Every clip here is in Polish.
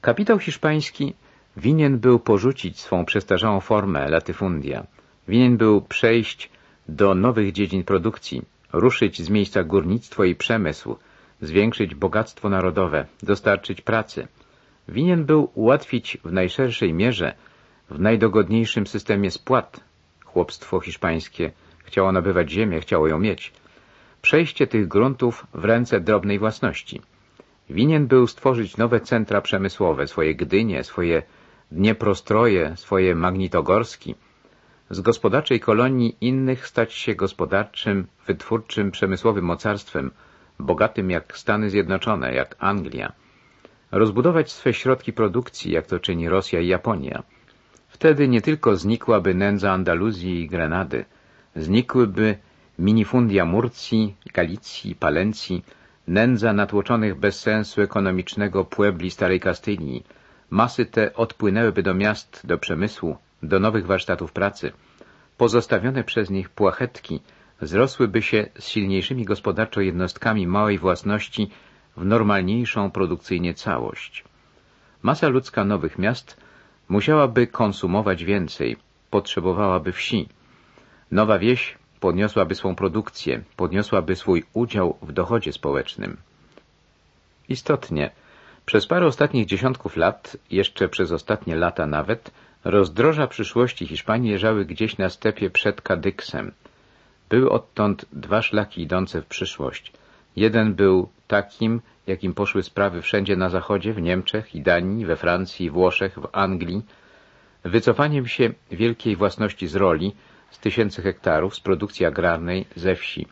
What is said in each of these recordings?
Kapitał hiszpański winien był porzucić swą przestarzałą formę latyfundia. Winien był przejść do nowych dziedzin produkcji, ruszyć z miejsca górnictwo i przemysł, zwiększyć bogactwo narodowe, dostarczyć pracy. Winien był ułatwić w najszerszej mierze, w najdogodniejszym systemie spłat. Chłopstwo hiszpańskie chciało nabywać ziemię, chciało ją mieć. Przejście tych gruntów w ręce drobnej własności. Winien był stworzyć nowe centra przemysłowe, swoje Gdynie, swoje Dnieprostroje, swoje Magnitogorski. Z gospodarczej kolonii innych stać się gospodarczym, wytwórczym, przemysłowym mocarstwem, bogatym jak Stany Zjednoczone, jak Anglia. Rozbudować swe środki produkcji, jak to czyni Rosja i Japonia. Wtedy nie tylko znikłaby nędza Andaluzji i Grenady, znikłyby minifundia Murcji, Galicji, Palencji, nędza natłoczonych bez sensu ekonomicznego puebli Starej Kastylii. Masy te odpłynęłyby do miast, do przemysłu, do nowych warsztatów pracy. Pozostawione przez nich płachetki zrosłyby się z silniejszymi gospodarczo jednostkami małej własności w normalniejszą produkcyjnie całość. Masa ludzka nowych miast musiałaby konsumować więcej, potrzebowałaby wsi. Nowa wieś podniosłaby swą produkcję, podniosłaby swój udział w dochodzie społecznym. Istotnie, przez parę ostatnich dziesiątków lat, jeszcze przez ostatnie lata nawet, rozdroża przyszłości Hiszpanii leżały gdzieś na stepie przed Kadyksem. Były odtąd dwa szlaki idące w przyszłość. Jeden był takim, jakim poszły sprawy wszędzie na zachodzie, w Niemczech i Danii, we Francji, Włoszech, w Anglii, wycofaniem się wielkiej własności z roli, z tysięcy hektarów, z produkcji agrarnej, ze wsi,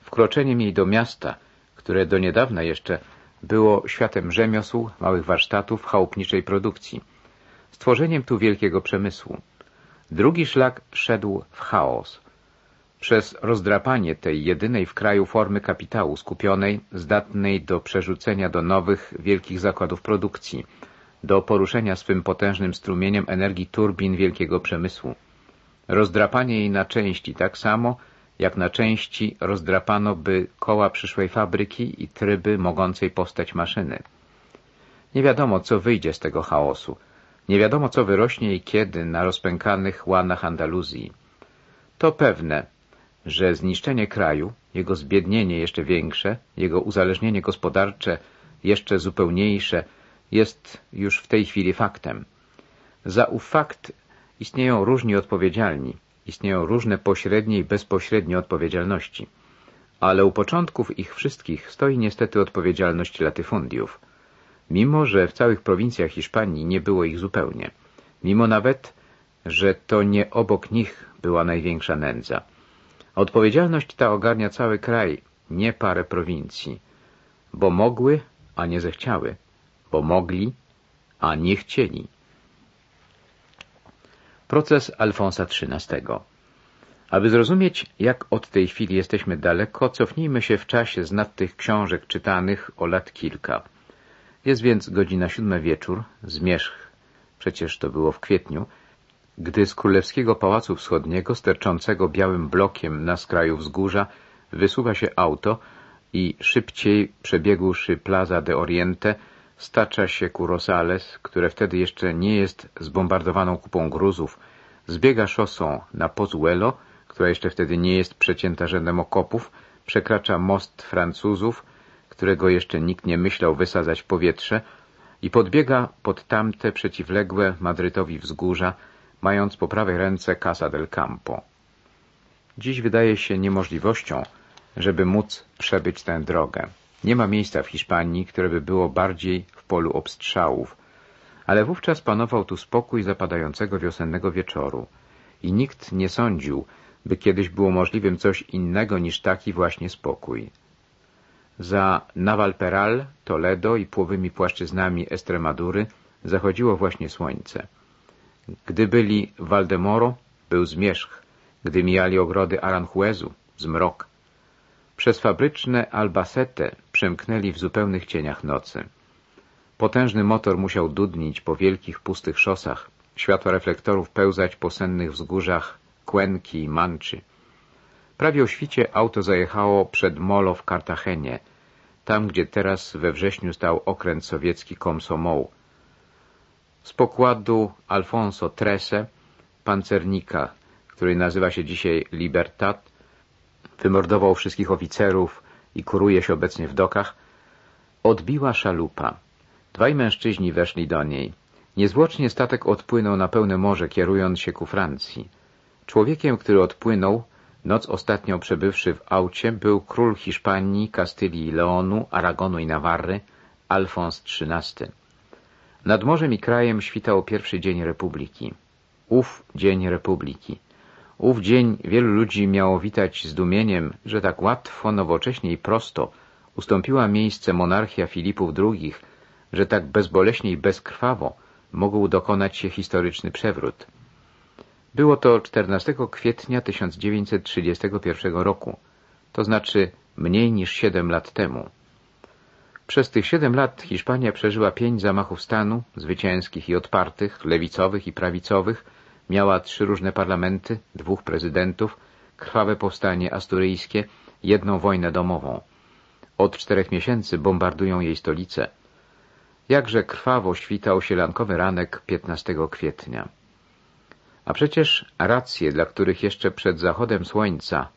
wkroczeniem jej do miasta, które do niedawna jeszcze było światem rzemiosł, małych warsztatów, chałupniczej produkcji, stworzeniem tu wielkiego przemysłu. Drugi szlak szedł w chaos. Przez rozdrapanie tej jedynej w kraju formy kapitału skupionej, zdatnej do przerzucenia do nowych, wielkich zakładów produkcji, do poruszenia swym potężnym strumieniem energii turbin wielkiego przemysłu. Rozdrapanie jej na części tak samo, jak na części rozdrapano by koła przyszłej fabryki i tryby mogącej powstać maszyny. Nie wiadomo, co wyjdzie z tego chaosu. Nie wiadomo, co wyrośnie i kiedy na rozpękanych łanach Andaluzji. To pewne, że zniszczenie kraju, jego zbiednienie jeszcze większe, jego uzależnienie gospodarcze jeszcze zupełniejsze jest już w tej chwili faktem. Za ów fakt istnieją różni odpowiedzialni, istnieją różne pośrednie i bezpośrednie odpowiedzialności. Ale u początków ich wszystkich stoi niestety odpowiedzialność latyfundiów. Mimo, że w całych prowincjach Hiszpanii nie było ich zupełnie. Mimo nawet, że to nie obok nich była największa nędza. Odpowiedzialność ta ogarnia cały kraj, nie parę prowincji. Bo mogły, a nie zechciały. Bo mogli, a nie chcieli. Proces Alfonsa XIII Aby zrozumieć, jak od tej chwili jesteśmy daleko, cofnijmy się w czasie z nad tych książek czytanych o lat kilka. Jest więc godzina siódma wieczór, zmierzch, przecież to było w kwietniu, gdy z Królewskiego Pałacu Wschodniego, sterczącego białym blokiem na skraju wzgórza, wysuwa się auto i szybciej przebiegłszy Plaza de Oriente, stacza się ku Rosales, które wtedy jeszcze nie jest zbombardowaną kupą gruzów, zbiega szosą na Pozuelo, która jeszcze wtedy nie jest przecięta rzędem okopów, przekracza most Francuzów, którego jeszcze nikt nie myślał wysadzać powietrze i podbiega pod tamte przeciwległe Madrytowi wzgórza, mając po prawej ręce Casa del Campo. Dziś wydaje się niemożliwością, żeby móc przebyć tę drogę. Nie ma miejsca w Hiszpanii, które by było bardziej w polu obstrzałów, ale wówczas panował tu spokój zapadającego wiosennego wieczoru i nikt nie sądził, by kiedyś było możliwym coś innego niż taki właśnie spokój. Za Navalperal, Toledo i płowymi płaszczyznami Estremadury zachodziło właśnie słońce. Gdy byli w był zmierzch, gdy mijali ogrody Aranjuezu, zmrok. Przez fabryczne Albacete przemknęli w zupełnych cieniach nocy. Potężny motor musiał dudnić po wielkich, pustych szosach, światła reflektorów pełzać po sennych wzgórzach Kłęki i Manczy. Prawie o świcie auto zajechało przed Molo w Kartagenie, tam gdzie teraz we wrześniu stał okręt sowiecki Komsomoł. z pokładu Alfonso Trese, pancernika, który nazywa się dzisiaj Libertad, wymordował wszystkich oficerów i kuruje się obecnie w dokach, odbiła szalupa. Dwaj mężczyźni weszli do niej. Niezwłocznie statek odpłynął na pełne morze, kierując się ku Francji. Człowiekiem, który odpłynął, noc ostatnią przebywszy w aucie, był król Hiszpanii, Kastylii Leonu, Aragonu i Nawarry, Alfons XIII. Nad morzem i krajem świtał pierwszy dzień Republiki. Ów dzień Republiki. Ów dzień wielu ludzi miało witać zdumieniem, że tak łatwo, nowocześnie i prosto ustąpiła miejsce monarchia Filipów II, że tak bezboleśnie i bezkrwawo mógł dokonać się historyczny przewrót. Było to 14 kwietnia 1931 roku, to znaczy mniej niż siedem lat temu. Przez tych siedem lat Hiszpania przeżyła pięć zamachów stanu, zwycięskich i odpartych, lewicowych i prawicowych, miała trzy różne parlamenty, dwóch prezydentów, krwawe powstanie asturyjskie, jedną wojnę domową. Od czterech miesięcy bombardują jej stolicę. Jakże krwawo świtał sielankowy ranek 15 kwietnia. A przecież racje, dla których jeszcze przed zachodem słońca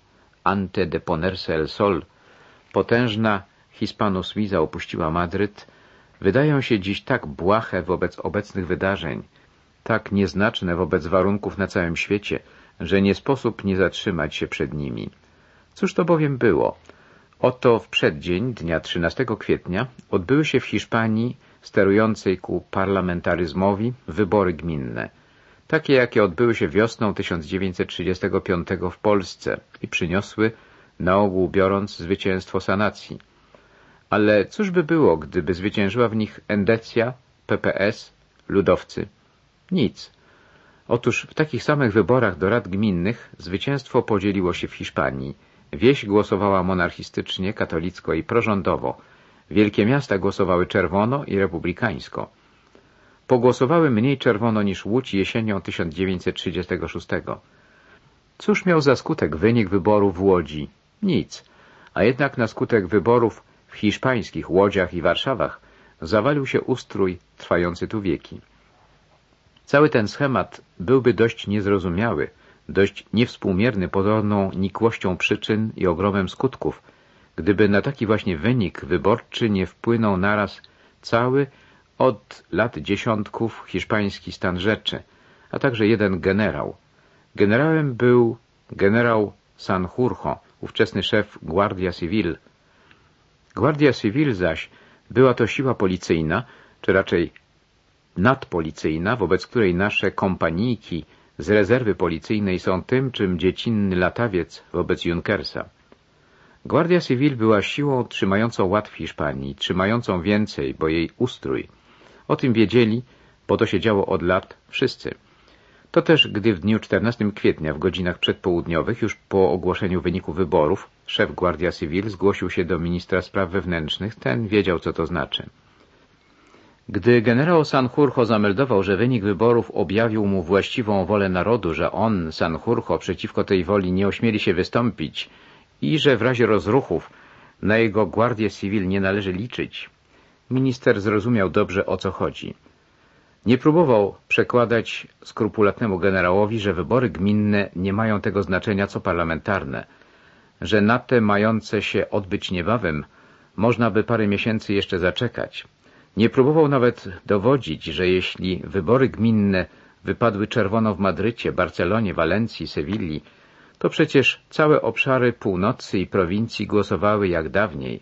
ante de ponerse el sol potężna Hispano-Suiza opuściła Madryt, wydają się dziś tak błahe wobec obecnych wydarzeń, tak nieznaczne wobec warunków na całym świecie, że nie sposób nie zatrzymać się przed nimi. Cóż to bowiem było? Oto w przeddzień dnia 13 kwietnia odbyły się w Hiszpanii, sterującej ku parlamentaryzmowi, wybory gminne, takie jakie odbyły się wiosną 1935 w Polsce i przyniosły, na ogół biorąc, zwycięstwo sanacji. Ale cóż by było, gdyby zwyciężyła w nich Endecja, PPS, ludowcy? Nic. Otóż w takich samych wyborach do rad gminnych zwycięstwo podzieliło się w Hiszpanii. Wieś głosowała monarchistycznie, katolicko i prorządowo. Wielkie miasta głosowały czerwono i republikańsko. Pogłosowały mniej czerwono niż Łódź jesienią 1936. Cóż miał za skutek wynik wyborów w Łodzi? Nic. A jednak na skutek wyborów w hiszpańskich Łodziach i Warszawach zawalił się ustrój trwający tu wieki. Cały ten schemat byłby dość niezrozumiały, dość niewspółmierny podobną nikłością przyczyn i ogromem skutków, gdyby na taki właśnie wynik wyborczy nie wpłynął naraz cały od lat dziesiątków hiszpański stan rzeczy, a także jeden generał. Generałem był generał Sanjurjo, ówczesny szef Guardia Civil. Guardia Civil zaś była to siła policyjna, czy raczej nadpolicyjna, wobec której nasze kompanijki z rezerwy policyjnej są tym, czym dziecinny latawiec wobec Junkersa. Guardia Civil była siłą trzymającą ład w Hiszpanii, trzymającą więcej, bo jej ustrój. O tym wiedzieli, bo to się działo od lat wszyscy. To też, gdy w dniu 14 kwietnia w godzinach przedpołudniowych, już po ogłoszeniu wyniku wyborów, szef Guardia Civil zgłosił się do ministra spraw wewnętrznych, ten wiedział, co to znaczy. Gdy generał Sanjurjo zameldował, że wynik wyborów objawił mu właściwą wolę narodu, że on, Sanjurjo, przeciwko tej woli nie ośmieli się wystąpić i że w razie rozruchów na jego Guardię Civil nie należy liczyć, minister zrozumiał dobrze, o co chodzi. Nie próbował przekładać skrupulatnemu generałowi, że wybory gminne nie mają tego znaczenia co parlamentarne, że na te mające się odbyć niebawem można by parę miesięcy jeszcze zaczekać, nie próbował nawet dowodzić, że jeśli wybory gminne wypadły czerwono w Madrycie, Barcelonie, Walencji, Sewilli, to przecież całe obszary północy i prowincji głosowały jak dawniej.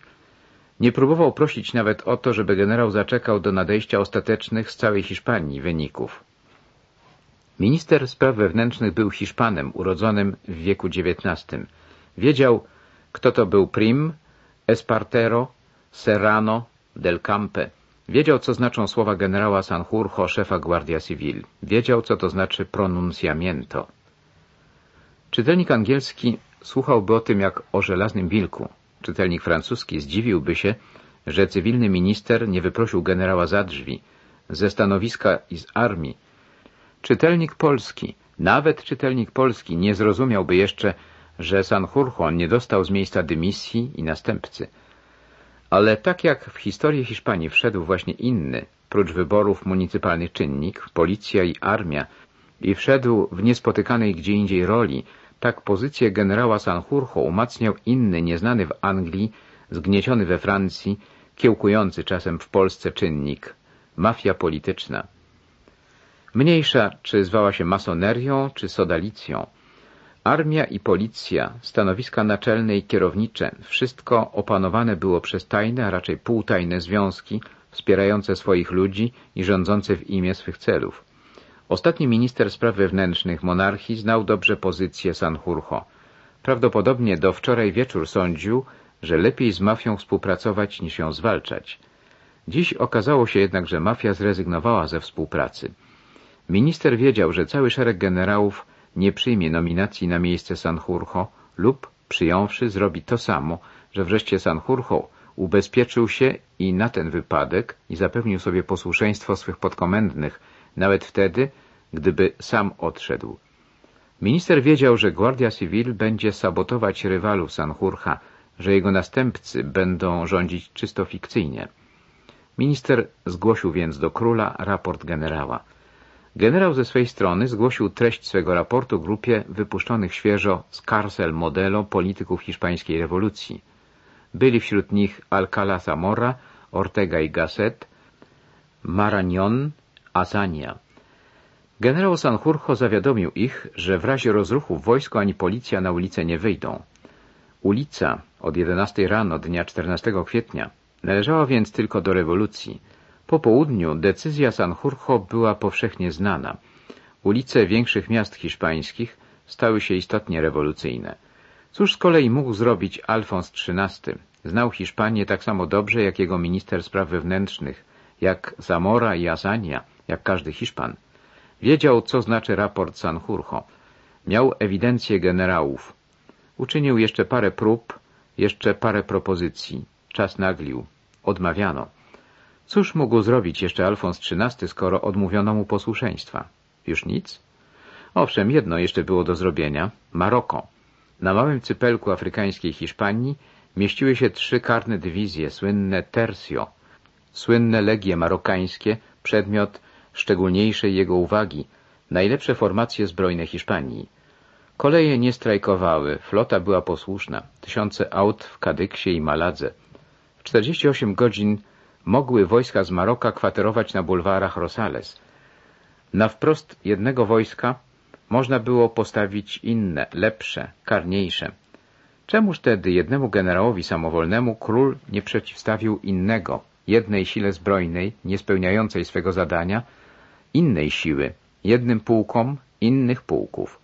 Nie próbował prosić nawet o to, żeby generał zaczekał do nadejścia ostatecznych z całej Hiszpanii wyników. Minister spraw wewnętrznych był Hiszpanem, urodzonym w wieku XIX. Wiedział, kto to był Prim, Espartero, Serrano, Del Campe. Wiedział, co znaczą słowa generała Sanjurjo, szefa Guardia Civil. Wiedział, co to znaczy pronunciamiento. Czytelnik angielski słuchałby o tym jak o żelaznym wilku. Czytelnik francuski zdziwiłby się, że cywilny minister nie wyprosił generała za drzwi, ze stanowiska i z armii. Czytelnik polski, nawet czytelnik polski nie zrozumiałby jeszcze, że Sanjurjo nie dostał z miejsca dymisji i następcy. Ale tak jak w historię Hiszpanii wszedł właśnie inny, prócz wyborów municypalnych czynnik, policja i armia i wszedł w niespotykanej gdzie indziej roli, tak pozycję generała Sanjurjo umacniał inny, nieznany w Anglii, zgnieciony we Francji, kiełkujący czasem w Polsce czynnik – mafia polityczna. Mniejsza, czy zwała się masonerią, czy sodalicją. Armia i policja, stanowiska naczelne i kierownicze, wszystko opanowane było przez tajne, a raczej półtajne związki, wspierające swoich ludzi i rządzące w imię swych celów. Ostatni minister spraw wewnętrznych monarchii znał dobrze pozycję Sanjurjo. Prawdopodobnie do wczoraj wieczór sądził, że lepiej z mafią współpracować niż ją zwalczać. Dziś okazało się jednak, że mafia zrezygnowała ze współpracy. Minister wiedział, że cały szereg generałów nie przyjmie nominacji na miejsce Sanjurjo lub, przyjąwszy, zrobi to samo, że wreszcie Sanjurjo ubezpieczył się i na ten wypadek i zapewnił sobie posłuszeństwo swych podkomendnych, nawet wtedy, gdyby sam odszedł. Minister wiedział, że Guardia Civil będzie sabotować rywalów Sanjurja, że jego następcy będą rządzić czysto fikcyjnie. Minister zgłosił więc do króla raport generała. Generał ze swej strony zgłosił treść swego raportu grupie wypuszczonych świeżo z Carcel Modelo polityków hiszpańskiej rewolucji. Byli wśród nich Alcala Zamora, Ortega y Gasset, Marañón, Azania. Generał Sanjurjo zawiadomił ich, że w razie rozruchu wojsko ani policja na ulicę nie wyjdą. Ulica od 11 rano dnia 14 kwietnia należała więc tylko do rewolucji. Po południu decyzja Sanjurjo była powszechnie znana. Ulice większych miast hiszpańskich stały się istotnie rewolucyjne. Cóż z kolei mógł zrobić Alfons XIII? Znał Hiszpanię tak samo dobrze jak jego minister spraw wewnętrznych, jak Zamora i Azania, jak każdy Hiszpan. Wiedział, co znaczy raport Sanjurjo. Miał ewidencję generałów. Uczynił jeszcze parę prób, jeszcze parę propozycji. Czas naglił. Odmawiano. Cóż mógł zrobić jeszcze Alfons XIII, skoro odmówiono mu posłuszeństwa? Już nic? Owszem, jedno jeszcze było do zrobienia. Maroko. Na małym cypelku afrykańskiej Hiszpanii mieściły się trzy karne dywizje, słynne Tercio, słynne legie marokańskie, przedmiot szczególniejszej jego uwagi, najlepsze formacje zbrojne Hiszpanii. Koleje nie strajkowały, flota była posłuszna, tysiące aut w Kadyksie i Maladze. W 48 godzin mogły wojska z Maroka kwaterować na bulwarach Rosales. Na wprost jednego wojska można było postawić inne, lepsze, karniejsze. Czemuż tedy jednemu generałowi samowolnemu król nie przeciwstawił innego, jednej sile zbrojnej, niespełniającej swego zadania, innej siły, jednym pułkom innych pułków?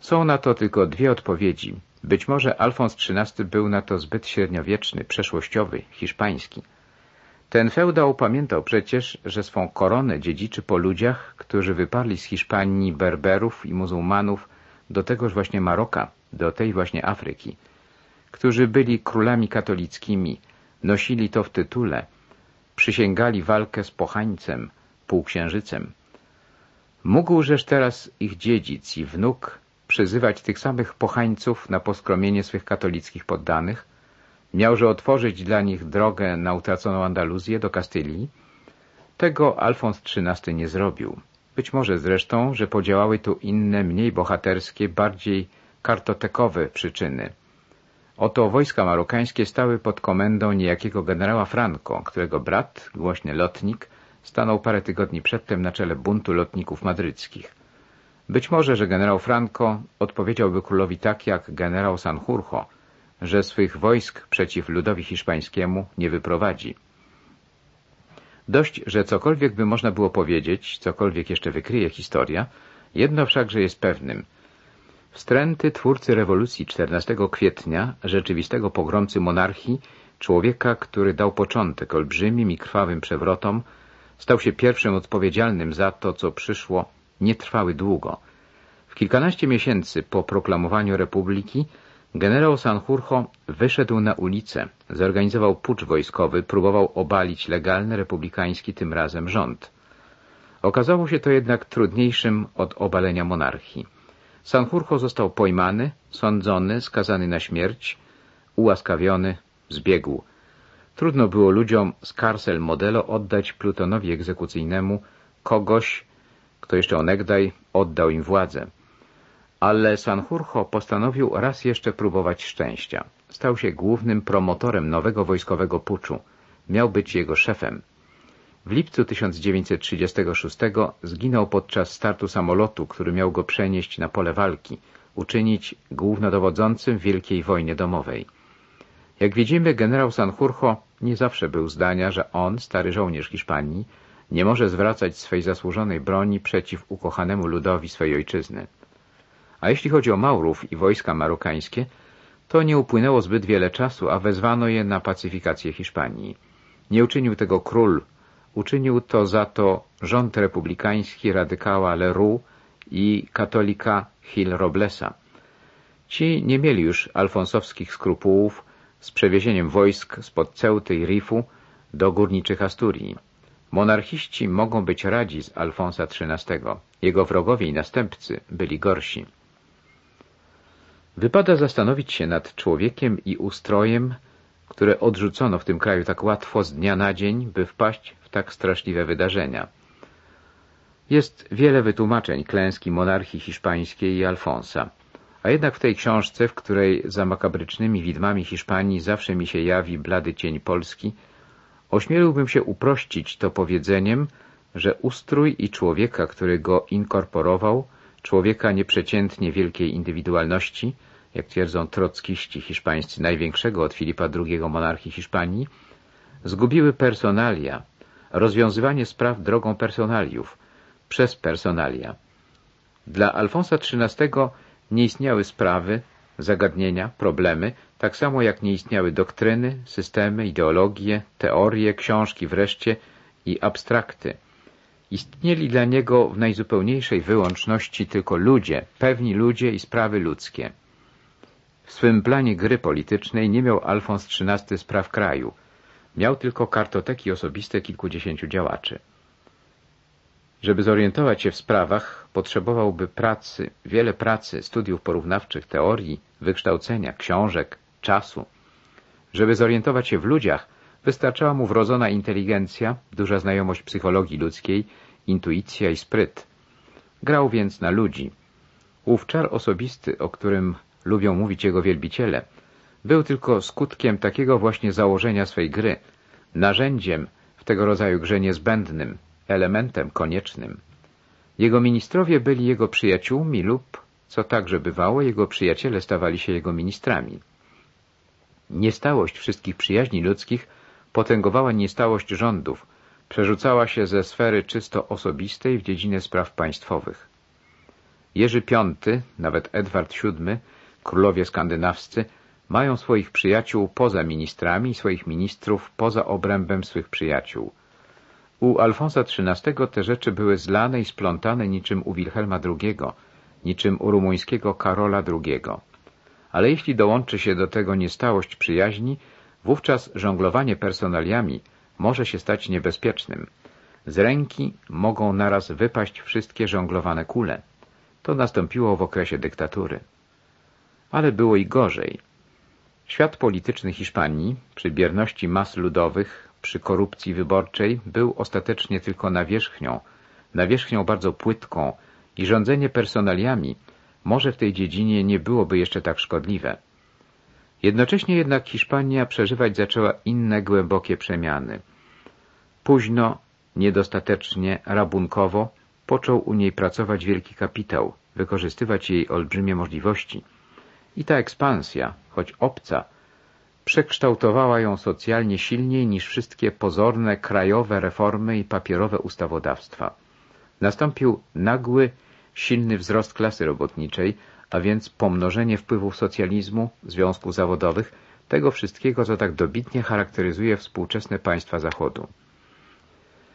Są na to tylko dwie odpowiedzi. Być może Alfons XIII był na to zbyt średniowieczny, przeszłościowy, hiszpański. Ten feudał pamiętał przecież, że swą koronę dziedziczy po ludziach, którzy wyparli z Hiszpanii Berberów i muzułmanów do tegoż właśnie Maroka, do tej właśnie Afryki, którzy byli królami katolickimi, nosili to w tytule, przysięgali walkę z pochańcem, półksiężycem. Mógłżeż teraz ich dziedzic i wnuk przyzywać tych samych pochańców na poskromienie swych katolickich poddanych, miałże otworzyć dla nich drogę na utraconą Andaluzję do Kastylii? Tego Alfons XIII nie zrobił. Być może zresztą, że podziałały tu inne, mniej bohaterskie, bardziej kartotekowe przyczyny. Oto wojska marokańskie stały pod komendą niejakiego generała Franco, którego brat, głośny lotnik, stanął parę tygodni przedtem na czele buntu lotników madryckich. Być może, że generał Franco odpowiedziałby królowi tak jak generał Sanjurjo, że swych wojsk przeciw ludowi hiszpańskiemu nie wyprowadzi. Dość, że cokolwiek by można było powiedzieć, cokolwiek jeszcze wykryje historia, jedno wszakże jest pewnym. Wstręty twórcy rewolucji 14 kwietnia, rzeczywistego pogromcy monarchii, człowieka, który dał początek olbrzymim i krwawym przewrotom, stał się pierwszym odpowiedzialnym za to, co przyszło, nie trwały długo. W kilkanaście miesięcy po proklamowaniu republiki generał Sanjurjo wyszedł na ulicę, zorganizował pucz wojskowy, próbował obalić legalny republikański tym razem rząd. Okazało się to jednak trudniejszym od obalenia monarchii. Sanjurjo został pojmany, sądzony, skazany na śmierć, ułaskawiony, zbiegł. Trudno było ludziom z Carcel Modelo oddać plutonowi egzekucyjnemu kogoś, kto jeszcze onegdaj oddał im władzę. Ale Sanjurjo postanowił raz jeszcze próbować szczęścia. Stał się głównym promotorem nowego wojskowego puczu. Miał być jego szefem. W lipcu 1936 zginął podczas startu samolotu, który miał go przenieść na pole walki, uczynić głównodowodzącym w Wielkiej Wojnie Domowej. Jak widzimy, generał Sanjurjo nie zawsze był zdania, że on, stary żołnierz Hiszpanii, nie może zwracać swej zasłużonej broni przeciw ukochanemu ludowi swej ojczyzny. A jeśli chodzi o Maurów i wojska marokańskie, to nie upłynęło zbyt wiele czasu, a wezwano je na pacyfikację Hiszpanii. Nie uczynił tego król, uczynił to za to rząd republikański radykała Leroux i katolika Gil Roblesa. Ci nie mieli już alfonsowskich skrupułów z przewiezieniem wojsk spod Ceuty i Rifu do górniczych Asturii. Monarchiści mogą być radzi z Alfonsa XIII. Jego wrogowie i następcy byli gorsi. Wypada zastanowić się nad człowiekiem i ustrojem, które odrzucono w tym kraju tak łatwo z dnia na dzień, by wpaść w tak straszliwe wydarzenia. Jest wiele wytłumaczeń klęski monarchii hiszpańskiej i Alfonsa. A jednak w tej książce, w której za makabrycznymi widmami Hiszpanii zawsze mi się jawi blady cień Polski, ośmieliłbym się uprościć to powiedzeniem, że ustrój i człowieka, który go inkorporował, człowieka nieprzeciętnie wielkiej indywidualności, jak twierdzą trockiści hiszpańscy największego od Filipa II monarchii Hiszpanii, zgubiły personalia, rozwiązywanie spraw drogą personaliów, przez personalia. Dla Alfonsa XIII nie istniały sprawy, zagadnienia, problemy, tak samo jak nie istniały doktryny, systemy, ideologie, teorie, książki wreszcie i abstrakty. Istnieli dla niego w najzupełniejszej wyłączności tylko ludzie, pewni ludzie i sprawy ludzkie. W swym planie gry politycznej nie miał Alfons XIII spraw kraju. Miał tylko kartoteki osobiste kilkudziesięciu działaczy. Żeby zorientować się w sprawach, potrzebowałby pracy, wiele pracy, studiów porównawczych, teorii, wykształcenia, książek, czasu. Żeby zorientować się w ludziach, wystarczała mu wrodzona inteligencja, duża znajomość psychologii ludzkiej, intuicja i spryt. Grał więc na ludzi. Ów czar osobisty, o którym lubią mówić jego wielbiciele, był tylko skutkiem takiego właśnie założenia swej gry, narzędziem w tego rodzaju grze niezbędnym, elementem koniecznym. Jego ministrowie byli jego przyjaciółmi lub, co także bywało, jego przyjaciele stawali się jego ministrami. Niestałość wszystkich przyjaźni ludzkich potęgowała niestałość rządów, przerzucała się ze sfery czysto osobistej w dziedzinę spraw państwowych. Jerzy V, nawet Edward VII, królowie skandynawscy, mają swoich przyjaciół poza ministrami i swoich ministrów poza obrębem swych przyjaciół. U Alfonsa XIII te rzeczy były zlane i splątane niczym u Wilhelma II, niczym u rumuńskiego Karola II. Ale jeśli dołączy się do tego niestałość przyjaźni, wówczas żonglowanie personaliami może się stać niebezpiecznym. Z ręki mogą naraz wypaść wszystkie żonglowane kule. To nastąpiło w okresie dyktatury. Ale było i gorzej. Świat polityczny Hiszpanii, przy bierności mas ludowych, przy korupcji wyborczej, był ostatecznie tylko nawierzchnią, nawierzchnią bardzo płytką i rządzenie personaliami może w tej dziedzinie nie byłoby jeszcze tak szkodliwe. Jednocześnie jednak Hiszpania przeżywać zaczęła inne głębokie przemiany. Późno, niedostatecznie, rabunkowo począł u niej pracować wielki kapitał, wykorzystywać jej olbrzymie możliwości. I ta ekspansja, choć obca, przekształtowała ją socjalnie silniej niż wszystkie pozorne krajowe reformy i papierowe ustawodawstwa. Nastąpił nagły, silny wzrost klasy robotniczej, a więc pomnożenie wpływów socjalizmu, związków zawodowych, tego wszystkiego, co tak dobitnie charakteryzuje współczesne państwa Zachodu.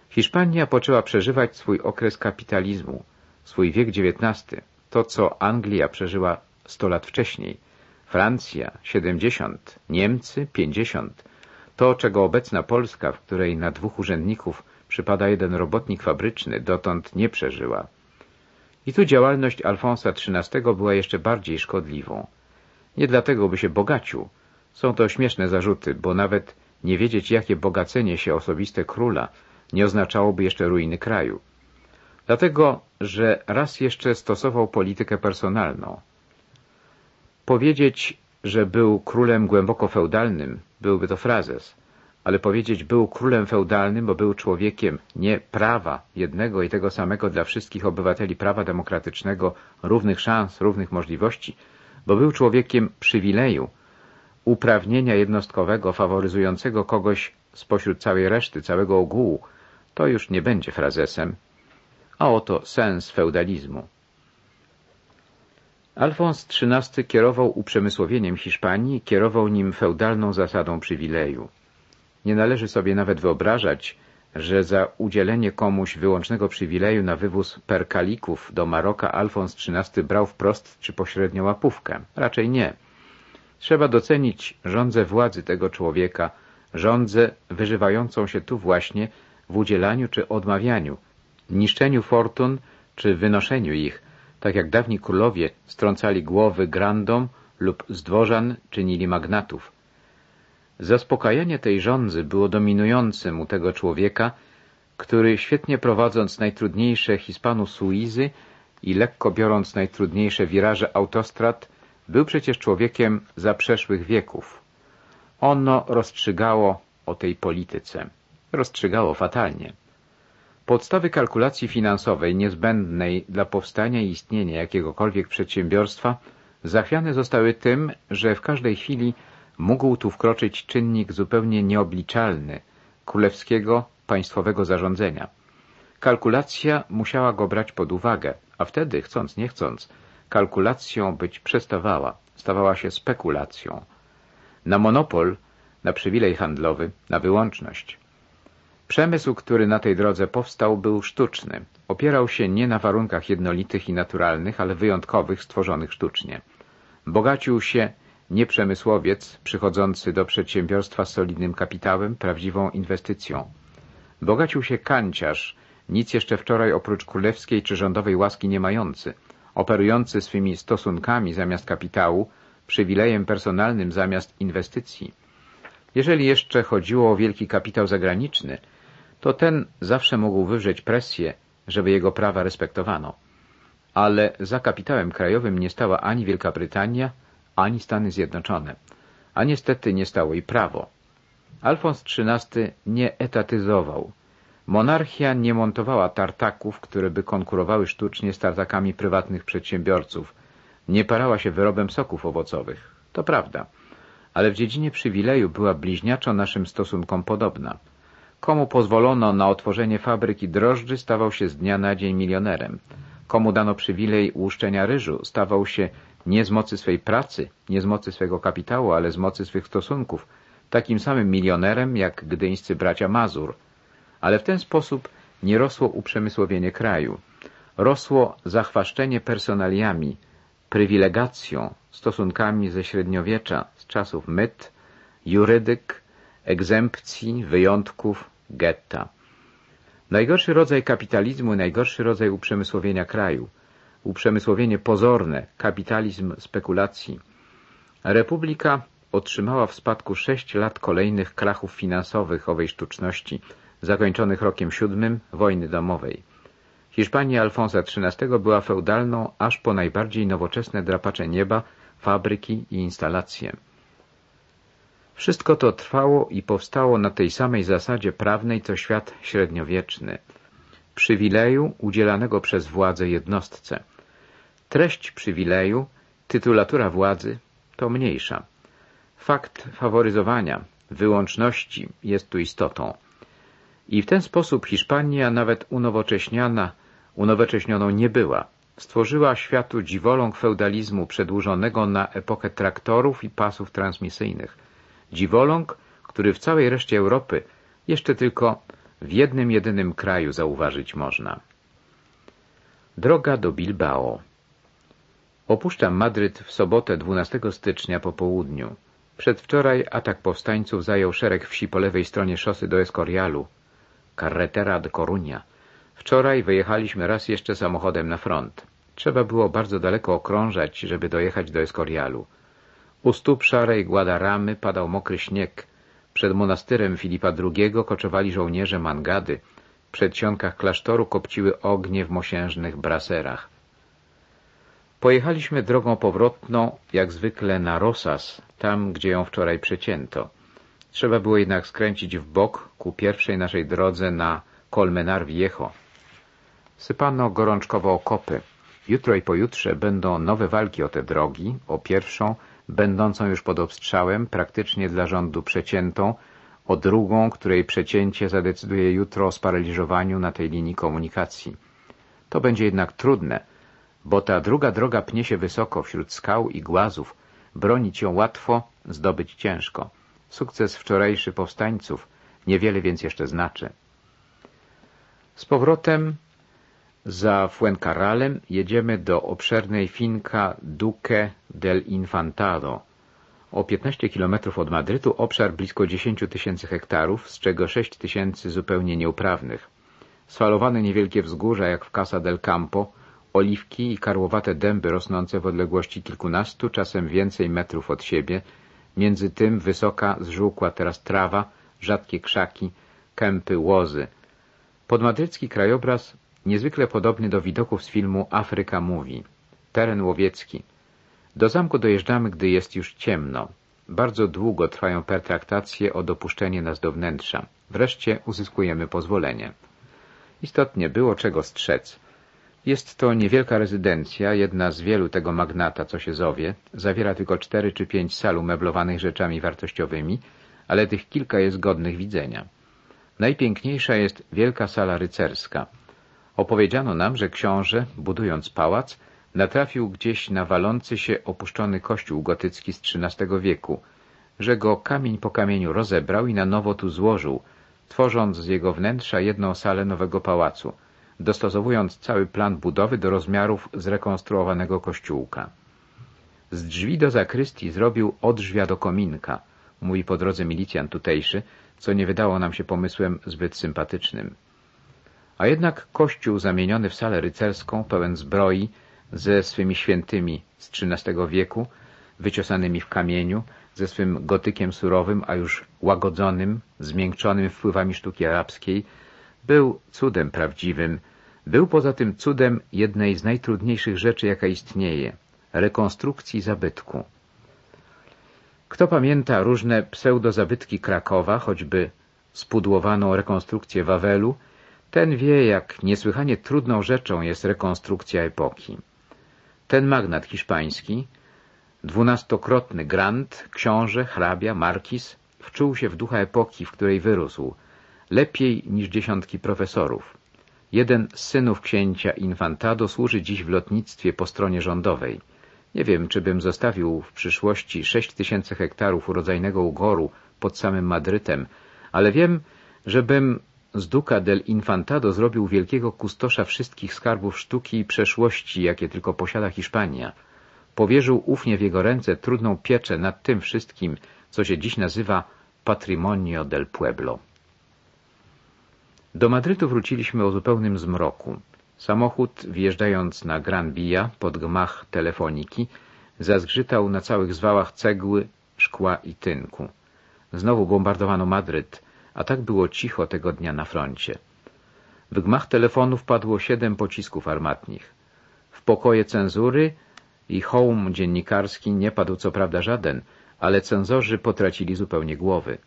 Hiszpania poczęła przeżywać swój okres kapitalizmu, swój wiek XIX, to co Anglia przeżyła sto lat wcześniej, Francja 70, Niemcy 50. To, czego obecna Polska, w której na dwóch urzędników przypada jeden robotnik fabryczny, dotąd nie przeżyła. I tu działalność Alfonsa XIII była jeszcze bardziej szkodliwą. Nie dlatego, by się bogacił. Są to śmieszne zarzuty, bo nawet nie wiedzieć, jakie bogacenie się osobiste króla nie oznaczałoby jeszcze ruiny kraju. Dlatego, że raz jeszcze stosował politykę personalną. Powiedzieć, że był królem głęboko feudalnym, byłby to frazes, ale powiedzieć był królem feudalnym, bo był człowiekiem nie prawa, jednego i tego samego dla wszystkich obywateli prawa demokratycznego, równych szans, równych możliwości, bo był człowiekiem przywileju, uprawnienia jednostkowego faworyzującego kogoś spośród całej reszty, całego ogółu, to już nie będzie frazesem, a oto sens feudalizmu. Alfons XIII kierował uprzemysłowieniem Hiszpanii, kierował nim feudalną zasadą przywileju. Nie należy sobie nawet wyobrażać, że za udzielenie komuś wyłącznego przywileju na wywóz perkalików do Maroka Alfons XIII brał wprost czy pośrednio łapówkę. Raczej nie. Trzeba docenić rządzę władzy tego człowieka, rządzę wyżywającą się tu właśnie w udzielaniu czy odmawianiu, niszczeniu fortun czy wynoszeniu ich, tak jak dawni królowie strącali głowy grandom lub z dworzan czynili magnatów. Zaspokajanie tej rządzy było dominującym u tego człowieka, który świetnie prowadząc najtrudniejsze Hispanu Suizy i lekko biorąc najtrudniejsze wiraże autostrad, był przecież człowiekiem zaprzeszłych wieków. Ono rozstrzygało o tej polityce. Rozstrzygało fatalnie. Podstawy kalkulacji finansowej niezbędnej dla powstania i istnienia jakiegokolwiek przedsiębiorstwa zachwiane zostały tym, że w każdej chwili mógł tu wkroczyć czynnik zupełnie nieobliczalny królewskiego państwowego zarządzenia. Kalkulacja musiała go brać pod uwagę, a wtedy, chcąc nie chcąc, kalkulacją być przestawała, stawała się spekulacją. Na monopol, na przywilej handlowy, na wyłączność. Przemysł, który na tej drodze powstał, był sztuczny. Opierał się nie na warunkach jednolitych i naturalnych, ale wyjątkowych, stworzonych sztucznie. Bogacił się nie przemysłowiec przychodzący do przedsiębiorstwa z solidnym kapitałem, prawdziwą inwestycją. Bogacił się kanciarz, nic jeszcze wczoraj oprócz królewskiej czy rządowej łaski nie mający, operujący swymi stosunkami zamiast kapitału, przywilejem personalnym zamiast inwestycji. Jeżeli jeszcze chodziło o wielki kapitał zagraniczny, to ten zawsze mógł wywrzeć presję, żeby jego prawa respektowano. Ale za kapitałem krajowym nie stała ani Wielka Brytania, ani Stany Zjednoczone. A niestety nie stało i prawo. Alfons XIII nie etatyzował. Monarchia nie montowała tartaków, które by konkurowały sztucznie z tartakami prywatnych przedsiębiorców. Nie parała się wyrobem soków owocowych. To prawda. Ale w dziedzinie przywileju była bliźniaczo naszym stosunkom podobna. Komu pozwolono na otworzenie fabryki drożdży, stawał się z dnia na dzień milionerem. Komu dano przywilej łuszczenia ryżu, stawał się nie z mocy swej pracy, nie z mocy swego kapitału, ale z mocy swych stosunków, takim samym milionerem jak gdyńscy bracia Mazur. Ale w ten sposób nie rosło uprzemysłowienie kraju. Rosło zachwaszczenie personaliami, prywilegacją, stosunkami ze średniowiecza, z czasów myt, jurydyk, egzempcji, wyjątków, getta. Najgorszy rodzaj kapitalizmu, najgorszy rodzaj uprzemysłowienia kraju – uprzemysłowienie pozorne, kapitalizm spekulacji. Republika otrzymała w spadku sześć lat kolejnych krachów finansowych owej sztuczności, zakończonych rokiem siódmym wojny domowej. Hiszpania Alfonsa XIII była feudalną aż po najbardziej nowoczesne drapacze nieba, fabryki i instalacje. Wszystko to trwało i powstało na tej samej zasadzie prawnej co świat średniowieczny – przywileju udzielanego przez władzę jednostce. Treść przywileju, tytulatura władzy to mniejsza. Fakt faworyzowania, wyłączności jest tu istotą. I w ten sposób Hiszpania, nawet unowocześniana, unowocześnioną nie była. Stworzyła światu dziwoląg feudalizmu przedłużonego na epokę traktorów i pasów transmisyjnych. Dziwoląg, który w całej reszcie Europy jeszcze tylko w jednym jedynym kraju zauważyć można. Droga do Bilbao Opuszczam Madryt w sobotę 12 stycznia po południu. Przedwczoraj atak powstańców zajął szereg wsi po lewej stronie szosy do Escorialu, Carretera de Coruña. Wczoraj wyjechaliśmy raz jeszcze samochodem na front. Trzeba było bardzo daleko okrążać, żeby dojechać do Escorialu. U stóp szarej Guadaramy padał mokry śnieg, Przed monastyrem Filipa II koczowali żołnierze Mangady. W przedsionkach klasztoru kopciły ognie w mosiężnych braserach. Pojechaliśmy drogą powrotną, jak zwykle na Rosas, tam, gdzie ją wczoraj przecięto. Trzeba było jednak skręcić w bok ku pierwszej naszej drodze na Colmenar Viejo. Sypano gorączkowo okopy. Jutro i pojutrze będą nowe walki o te drogi, o pierwszą, będącą już pod obstrzałem, praktycznie dla rządu przeciętą, o drugą, której przecięcie zadecyduje jutro o sparaliżowaniu na tej linii komunikacji. To będzie jednak trudne, bo ta druga droga pnie się wysoko wśród skał i głazów, bronić ją łatwo, zdobyć ciężko. Sukces wczorajszy powstańców niewiele więc jeszcze znaczy. Z powrotem za Fuencarralem jedziemy do obszernej finca Duque del Infantado. O 15 kilometrów od Madrytu obszar blisko 10 tysięcy hektarów, z czego 6 tysięcy zupełnie nieuprawnych. Sfalowane niewielkie wzgórza jak w Casa del Campo, oliwki i karłowate dęby rosnące w odległości kilkunastu, czasem więcej metrów od siebie, między tym wysoka, zżółkła teraz trawa, rzadkie krzaki, kępy, łozy. Podmadrycki krajobraz niezwykle podobny do widoków z filmu Afryka mówi. Teren łowiecki. Do zamku dojeżdżamy, gdy jest już ciemno. Bardzo długo trwają pertraktacje o dopuszczenie nas do wnętrza. Wreszcie uzyskujemy pozwolenie. Istotnie było czego strzec. Jest to niewielka rezydencja, jedna z wielu tego magnata, co się zowie. Zawiera tylko cztery czy pięć sal umeblowanych rzeczami wartościowymi, ale tych kilka jest godnych widzenia. Najpiękniejsza jest wielka sala rycerska. Opowiedziano nam, że książę, budując pałac, natrafił gdzieś na walący się opuszczony kościół gotycki z XIII wieku, że go kamień po kamieniu rozebrał i na nowo tu złożył, tworząc z jego wnętrza jedną salę nowego pałacu, dostosowując cały plan budowy do rozmiarów zrekonstruowanego kościółka. Z drzwi do zakrystii zrobił odrzwia do kominka, mówi po drodze milicjan tutejszy, co nie wydało nam się pomysłem zbyt sympatycznym. A jednak kościół zamieniony w salę rycerską, pełen zbroi, ze swymi świętymi z XIII wieku, wyciosanymi w kamieniu, ze swym gotykiem surowym, a już łagodzonym, zmiękczonym wpływami sztuki arabskiej, był cudem prawdziwym, był poza tym cudem jednej z najtrudniejszych rzeczy, jaka istnieje – rekonstrukcji zabytku. Kto pamięta różne pseudozabytki Krakowa, choćby spudłowaną rekonstrukcję Wawelu, ten wie, jak niesłychanie trudną rzeczą jest rekonstrukcja epoki. Ten magnat hiszpański, dwunastokrotny grant, książę, hrabia, markiz, wczuł się w ducha epoki, w której wyrósł, lepiej niż dziesiątki profesorów. Jeden z synów księcia Infantado służy dziś w lotnictwie po stronie rządowej. Nie wiem, czy bym zostawił w przyszłości sześć tysięcy hektarów urodzajnego ugoru pod samym Madrytem, ale wiem, żebym z Duca del Infantado zrobił wielkiego kustosza wszystkich skarbów sztuki i przeszłości, jakie tylko posiada Hiszpania. Powierzył ufnie w jego ręce trudną pieczę nad tym wszystkim, co się dziś nazywa Patrimonio del Pueblo. Do Madrytu wróciliśmy o zupełnym zmroku. Samochód, wjeżdżając na Gran Via pod gmach telefoniki, zazgrzytał na całych zwałach cegły, szkła i tynku. Znowu bombardowano Madryt, a tak było cicho tego dnia na froncie. W gmach telefonu wpadło siedem pocisków armatnich. W pokoje cenzury i hołm dziennikarski nie padł co prawda żaden, ale cenzorzy potracili zupełnie głowy.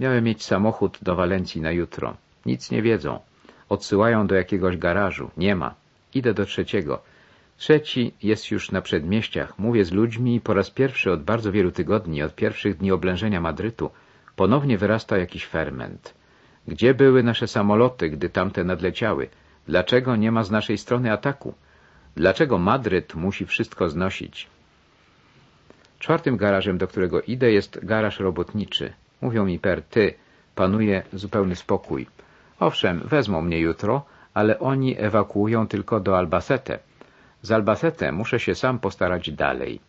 Miałem mieć samochód do Walencji na jutro. Nic nie wiedzą. Odsyłają do jakiegoś garażu. Nie ma. Idę do trzeciego. Trzeci jest już na przedmieściach. Mówię z ludźmi i po raz pierwszy od bardzo wielu tygodni, od pierwszych dni oblężenia Madrytu, ponownie wyrasta jakiś ferment. Gdzie były nasze samoloty, gdy tamte nadleciały? Dlaczego nie ma z naszej strony ataku? Dlaczego Madryt musi wszystko znosić? Czwartym garażem, do którego idę, jest garaż robotniczy. Mówią mi per ty, panuje zupełny spokój. Owszem, wezmą mnie jutro, ale oni ewakuują tylko do Albacete. Z Albacete muszę się sam postarać dalej.